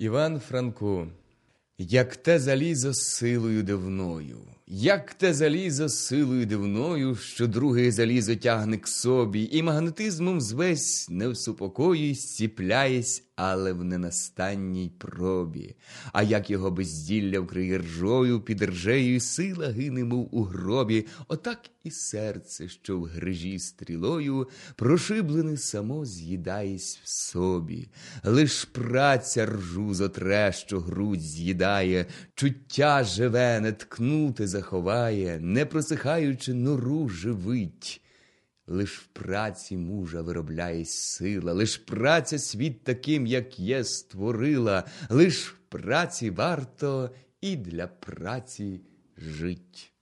Іван Франко, як те залізо силою дивною, як те залізо силою дивною, що друге залізо тягне к собі, і магнетизмом звесь не всупокоюсь, сіпляєсь, але в ненастанній пробі. А як його безділля вкриє ржою, під ржею сила гине, мов у гробі, отак і серце, що в грижі стрілою, прошиблене само з'їдаєсь в собі. Лиш праця ржу зотре, що грудь з'їдає, чуття живе, не ткнути заховає, не просихаючи нору живить. Лиш в праці мужа виробляє сила, лиш праця світ таким, як є, створила, лиш в праці варто і для праці жить.